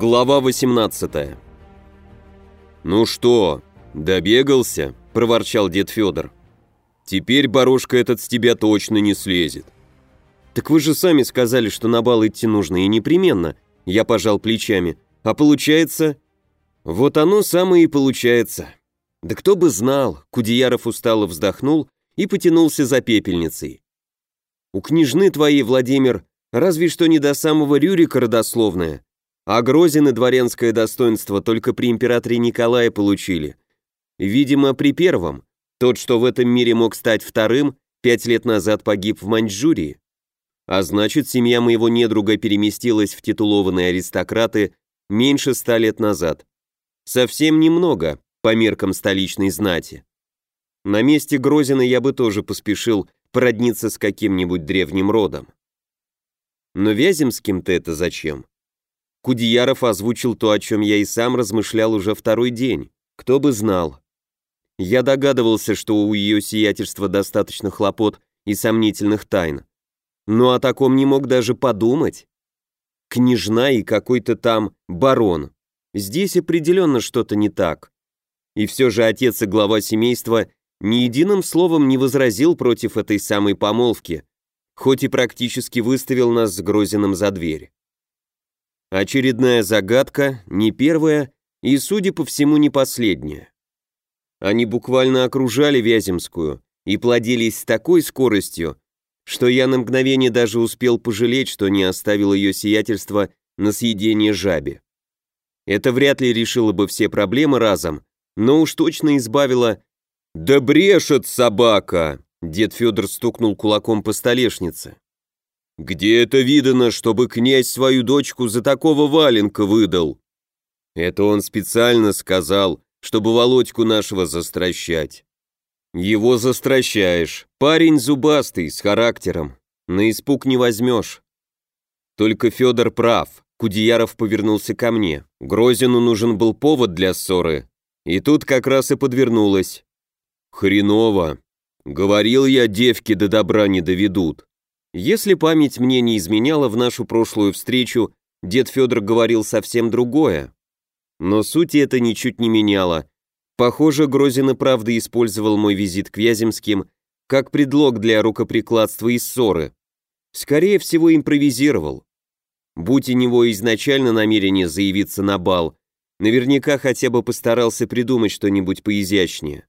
Глава 18 «Ну что, добегался?» – проворчал дед Федор. «Теперь барошка этот с тебя точно не слезет». «Так вы же сами сказали, что на бал идти нужно, и непременно», – я пожал плечами. «А получается...» «Вот оно самое и получается». «Да кто бы знал», – Кудеяров устало вздохнул и потянулся за пепельницей. «У княжны твоей, Владимир, разве что не до самого Рюрика родословная, а Грозин дворянское достоинство только при императоре Николае получили. Видимо, при первом. Тот, что в этом мире мог стать вторым, пять лет назад погиб в Маньчжурии. А значит, семья моего недруга переместилась в титулованные аристократы меньше ста лет назад. Совсем немного, по меркам столичной знати. На месте Грозина я бы тоже поспешил породниться с каким-нибудь древним родом. Но Вяземским-то это зачем? Кудеяров озвучил то, о чем я и сам размышлял уже второй день. Кто бы знал. Я догадывался, что у ее сиятельства достаточно хлопот и сомнительных тайн. Но о таком не мог даже подумать. Княжна и какой-то там барон. Здесь определенно что-то не так. И все же отец и глава семейства ни единым словом не возразил против этой самой помолвки, хоть и практически выставил нас с Грозиным за дверь. Очередная загадка, не первая и, судя по всему, не последняя. Они буквально окружали Вяземскую и плодились с такой скоростью, что я на мгновение даже успел пожалеть, что не оставил ее сиятельство на съедение жабе. Это вряд ли решило бы все проблемы разом, но уж точно избавило... «Да брешет собака!» Дед Федор стукнул кулаком по столешнице. Где это видано, чтобы князь свою дочку за такого валенка выдал? Это он специально сказал, чтобы Володьку нашего застращать. Его застращаешь. Парень зубастый, с характером. На испуг не возьмешь. Только Федор прав. Кудеяров повернулся ко мне. Грозину нужен был повод для ссоры. И тут как раз и подвернулось. Хреново. Говорил я, девки до добра не доведут. Если память мне не изменяла в нашу прошлую встречу, дед Федор говорил совсем другое. Но сути это ничуть не меняло. Похоже, Грозин и правда использовал мой визит к Вяземским как предлог для рукоприкладства и ссоры. Скорее всего, импровизировал. Будь у него изначально намерение заявиться на бал, наверняка хотя бы постарался придумать что-нибудь поизящнее.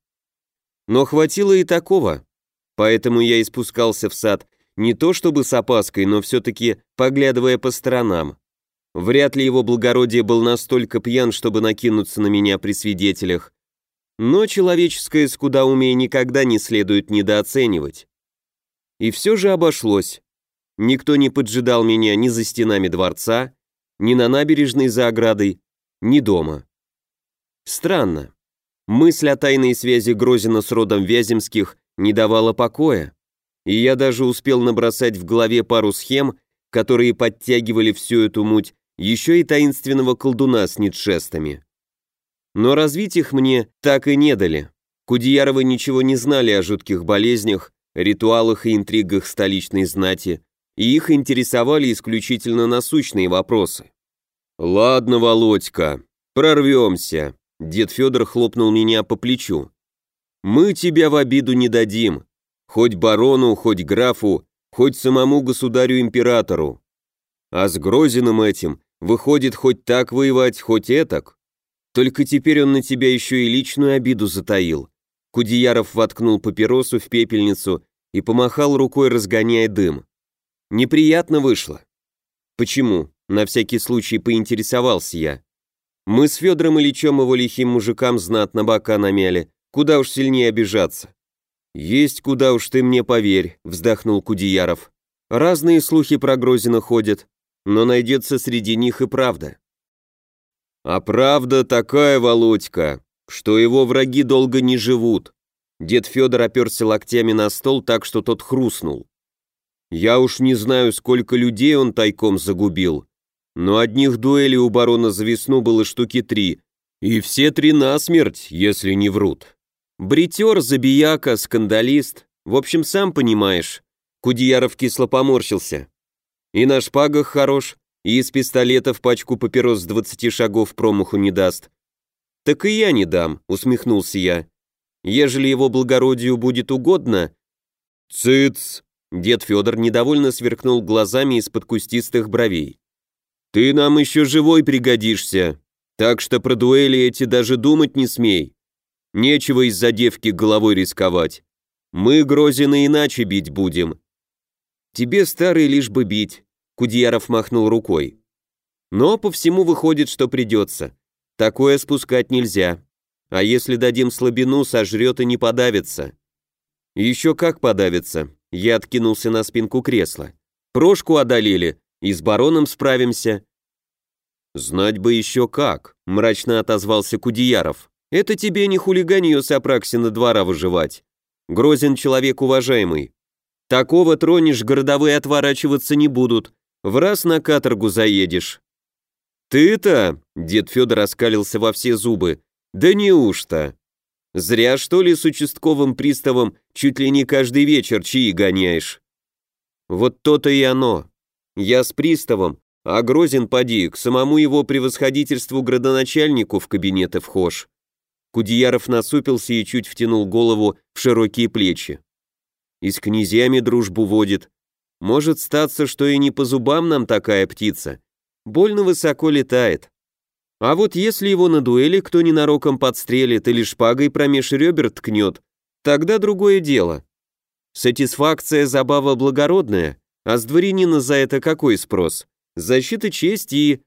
Но хватило и такого, поэтому я и спускался в сад не то чтобы с опаской, но все-таки поглядывая по сторонам. Вряд ли его благородие был настолько пьян, чтобы накинуться на меня при свидетелях. Но человеческое скудоумие никогда не следует недооценивать. И все же обошлось. Никто не поджидал меня ни за стенами дворца, ни на набережной за оградой, ни дома. Странно. Мысль о тайной связи Грозина с родом Вяземских не давала покоя и я даже успел набросать в голове пару схем, которые подтягивали всю эту муть, еще и таинственного колдуна с нитшестами. Но развить их мне так и не дали. Кудеяровы ничего не знали о жутких болезнях, ритуалах и интригах столичной знати, и их интересовали исключительно насущные вопросы. «Ладно, Володька, прорвемся», — дед Федор хлопнул меня по плечу. «Мы тебя в обиду не дадим, Хоть барону, хоть графу, хоть самому государю-императору. А с Грозиным этим выходит хоть так воевать, хоть этак. Только теперь он на тебя еще и личную обиду затаил. Кудеяров воткнул папиросу в пепельницу и помахал рукой, разгоняя дым. Неприятно вышло. Почему? На всякий случай поинтересовался я. Мы с Федором Ильичем его лихим мужикам знатно бока намяли, куда уж сильнее обижаться. «Есть куда уж ты мне поверь», — вздохнул Кудеяров. «Разные слухи про Грозина ходят, но найдется среди них и правда». «А правда такая, Володька, что его враги долго не живут». Дед Федор оперся локтями на стол так, что тот хрустнул. «Я уж не знаю, сколько людей он тайком загубил, но одних дуэлей у барона за весну было штуки три, и все три насмерть, если не врут. Бритер, забияка, скандалист. В общем, сам понимаешь. Кудеяров кисло поморщился. И на шпагах хорош, и из пистолетов пачку папирос с двадцати шагов промаху не даст. Так и я не дам, усмехнулся я. Ежели его благородию будет угодно... Цыц! Дед Федор недовольно сверкнул глазами из-под кустистых бровей. «Ты нам еще живой пригодишься, так что про дуэли эти даже думать не смей. Нечего из-за девки головой рисковать. Мы Грозина иначе бить будем». «Тебе, старый, лишь бы бить», — Кудьяров махнул рукой. «Но по всему выходит, что придется. Такое спускать нельзя. А если дадим слабину, сожрет и не подавится». «Еще как подавится», — я откинулся на спинку кресла. «Прошку одолели, и с бароном справимся». «Знать бы еще как», — мрачно отозвался Кудеяров. «Это тебе не хулиганью с двора выживать. Грозен человек уважаемый. Такого тронешь, городовые отворачиваться не будут. В раз на каторгу заедешь». «Ты-то?» — дед Федор оскалился во все зубы. «Да неужто?» «Зря, что ли, с участковым приставом чуть ли не каждый вечер чаи гоняешь?» «Вот то-то и оно. Я с приставом, а Грозин, поди, к самому его превосходительству градоначальнику в кабинеты вхож. Кудеяров насупился и чуть втянул голову в широкие плечи. И с князьями дружбу водит. Может статься, что и не по зубам нам такая птица. Больно высоко летает. А вот если его на дуэли кто ненароком подстрелит или шпагой промеж ребер ткнет, тогда другое дело. Сатисфакция забава благородная, а с дворянина за это какой спрос? Защита чести и...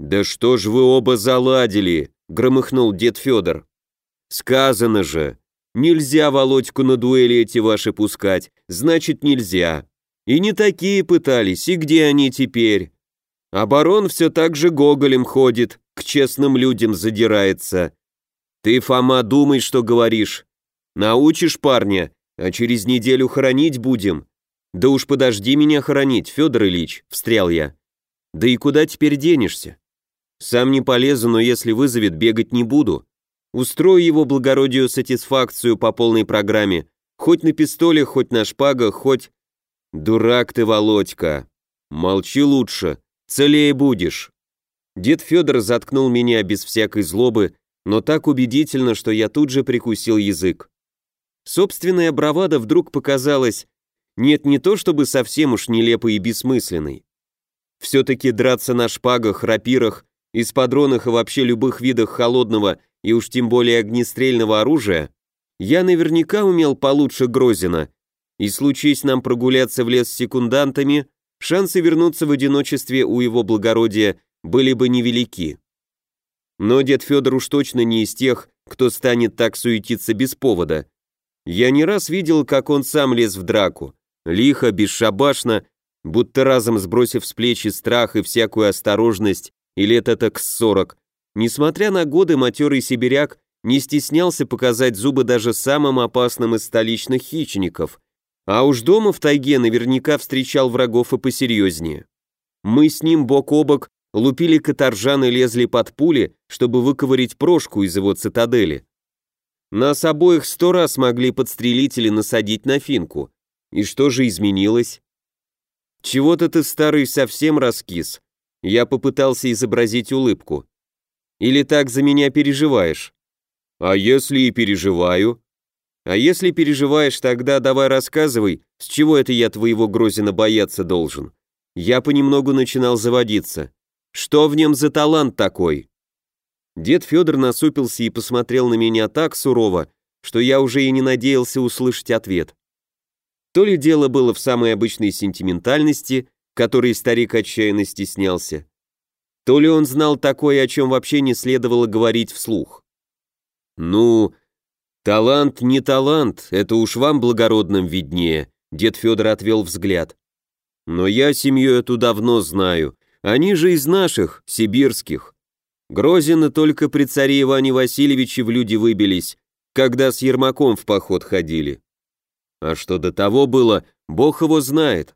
«Да что ж вы оба заладили?» — громыхнул дед Федор. «Сказано же, нельзя Володьку на дуэли эти ваши пускать, значит нельзя. И не такие пытались, и где они теперь? А барон все так же гоголем ходит, к честным людям задирается. Ты, Фома, думай, что говоришь. Научишь парня, а через неделю хоронить будем. «Да уж подожди меня хоронить, Федор Ильич», — встрял я. «Да и куда теперь денешься? Сам не полезу, но если вызовет, бегать не буду. Устрою его благородию сатисфакцию по полной программе, хоть на пистоле, хоть на шпагах, хоть... Дурак ты, Володька. Молчи лучше, целее будешь». Дед Федор заткнул меня без всякой злобы, но так убедительно, что я тут же прикусил язык. Собственная бравада вдруг показалась нет, не то чтобы совсем уж нелепый и бессмысленный. Все-таки драться на шпагах, рапирах, эспадронах и вообще любых видах холодного и уж тем более огнестрельного оружия я наверняка умел получше Грозина, и случись нам прогуляться в лес с секундантами, шансы вернуться в одиночестве у его благородия были бы невелики. Но дед Федор уж точно не из тех, кто станет так суетиться без повода. Я не раз видел, как он сам лез в драку, лихо, бесшабашно, будто разом сбросив с плечи страх и всякую осторожность, и лет это к сорок. Несмотря на годы, матерый сибиряк не стеснялся показать зубы даже самым опасным из столичных хищников, а уж дома в тайге наверняка встречал врагов и посерьезнее. Мы с ним бок о бок лупили каторжан и лезли под пули, чтобы выковырить прошку из его цитадели. Нас обоих сто раз могли подстрелить или насадить на финку, и что же изменилось? Чего-то ты, старый, совсем раскис. Я попытался изобразить улыбку. Или так за меня переживаешь? А если и переживаю? А если переживаешь, тогда давай рассказывай, с чего это я твоего Грозина бояться должен. Я понемногу начинал заводиться. Что в нем за талант такой? Дед Федор насупился и посмотрел на меня так сурово, что я уже и не надеялся услышать ответ. То ли дело было в самой обычной сентиментальности, которой старик отчаянно стеснялся, то ли он знал такое, о чем вообще не следовало говорить вслух. «Ну, талант не талант, это уж вам благородным виднее», дед Федор отвел взгляд. «Но я семью эту давно знаю, они же из наших, сибирских. Грозины только при царе Иване Васильевиче в люди выбились, когда с Ермаком в поход ходили. А что до того было, бог его знает.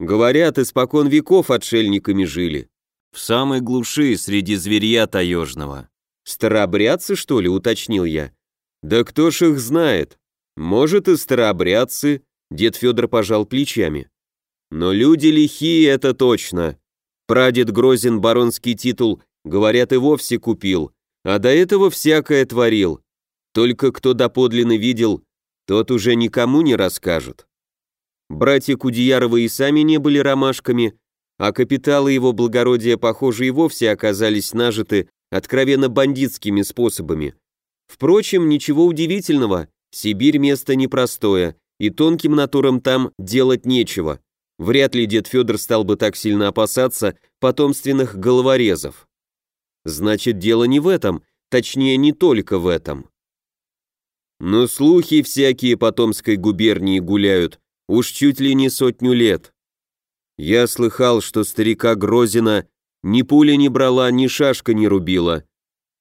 Говорят, испокон веков отшельниками жили. В самой глуши среди зверья таежного. Старообрядцы, что ли, уточнил я. Да кто ж их знает? Может и старообрядцы, дед Федор пожал плечами. Но люди лихие, это точно. Прадед Грозин баронский титул, говорят, и вовсе купил, а до этого всякое творил. Только кто доподлинно видел, тот уже никому не расскажет. Братья Кудеяровы и сами не были ромашками, а капиталы его благородия, похоже, и вовсе оказались нажиты откровенно бандитскими способами. Впрочем, ничего удивительного, Сибирь место непростое, и тонким натурам там делать нечего. Вряд ли дед Федор стал бы так сильно опасаться потомственных головорезов. Значит, дело не в этом, точнее, не только в этом. Но слухи всякие по Томской губернии гуляют, уж чуть ли не сотню лет. Я слыхал, что старика Грозина ни пуля не брала, ни шашка не рубила.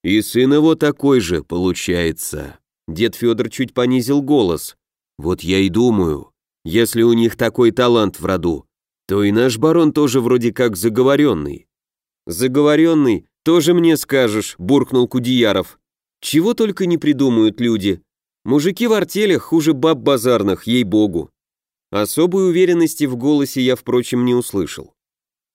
И сын его такой же, получается. Дед Федор чуть понизил голос. Вот я и думаю, если у них такой талант в роду, то и наш барон тоже вроде как заговоренный. Заговоренный, тоже мне скажешь, буркнул Кудеяров. Чего только не придумают люди. Мужики в артелях хуже баб базарных, ей-богу. Особой уверенности в голосе я, впрочем, не услышал.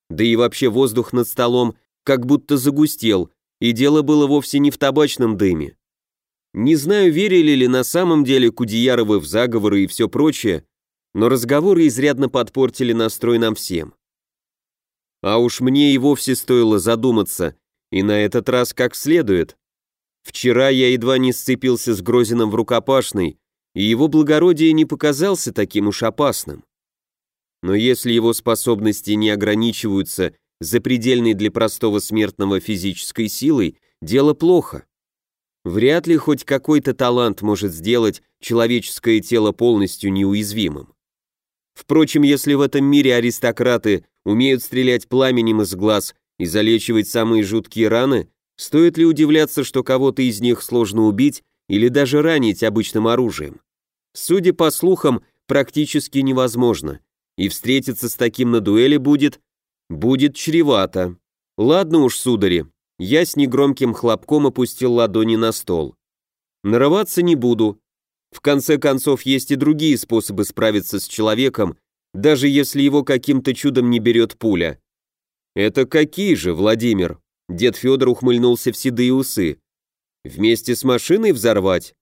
Да и вообще воздух над столом как будто загустел, и дело было вовсе не в табачном дыме. Не знаю, верили ли на самом деле Кудеяровы в заговоры и все прочее, но разговоры изрядно подпортили настрой нам всем. А уж мне и вовсе стоило задуматься, и на этот раз как следует. Вчера я едва не сцепился с Грозиным в рукопашной, и его благородие не показался таким уж опасным. Но если его способности не ограничиваются запредельной для простого смертного физической силой, дело плохо. Вряд ли хоть какой-то талант может сделать человеческое тело полностью неуязвимым. Впрочем, если в этом мире аристократы умеют стрелять пламенем из глаз и залечивать самые жуткие раны, стоит ли удивляться, что кого-то из них сложно убить или даже ранить обычным оружием? Судя по слухам, практически невозможно, и встретиться с таким на дуэли будет... будет чревато. Ладно уж, судари, я с негромким хлопком опустил ладони на стол. Нарываться не буду. В конце концов, есть и другие способы справиться с человеком, даже если его каким-то чудом не берет пуля. Это какие же, Владимир? Дед Федор ухмыльнулся в седые усы. Вместе с машиной взорвать?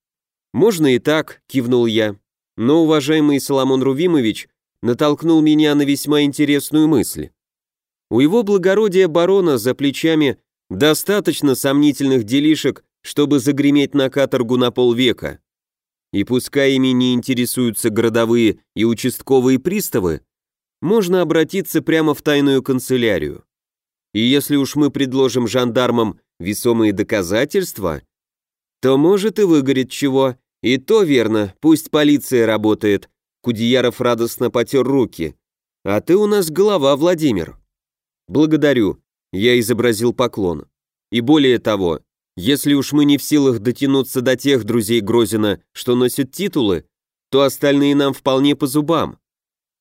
Можно и так, кивнул я. Но уважаемый Соломон Рувимович натолкнул меня на весьма интересную мысль. У его благородия барона за плечами Достаточно сомнительных делишек, чтобы загреметь на каторгу на полвека. И пускай ими не интересуются городовые и участковые приставы, можно обратиться прямо в тайную канцелярию. И если уж мы предложим жандармам весомые доказательства, то может и выгорит чего. И то верно, пусть полиция работает. Кудеяров радостно потер руки. А ты у нас голова, Владимир. Благодарю. Я изобразил поклон. И более того, если уж мы не в силах дотянуться до тех друзей Грозина, что носят титулы, то остальные нам вполне по зубам.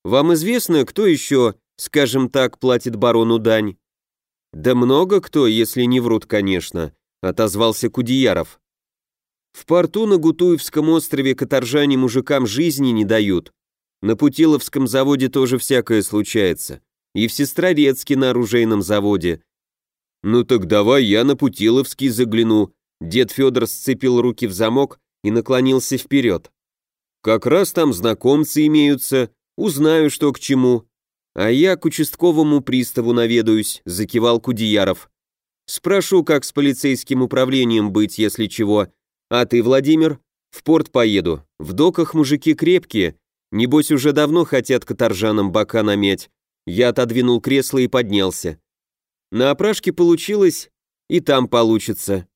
Вам известно, кто еще, скажем так, платит барону дань? Да много кто, если не врут, конечно, отозвался Кудеяров. В порту на Гутуевском острове каторжане мужикам жизни не дают. На Путиловском заводе тоже всякое случается и в Сестрорецке на оружейном заводе. Ну так давай я на Путиловский загляну. Дед Федор сцепил руки в замок и наклонился вперед. Как раз там знакомцы имеются, узнаю, что к чему. А я к участковому приставу наведаюсь, закивал Кудеяров. Спрошу, как с полицейским управлением быть, если чего. А ты, Владимир, в порт поеду. В доках мужики крепкие, небось уже давно хотят каторжанам бока намять. Я отодвинул кресло и поднялся. На опрашке получилось, и там получится.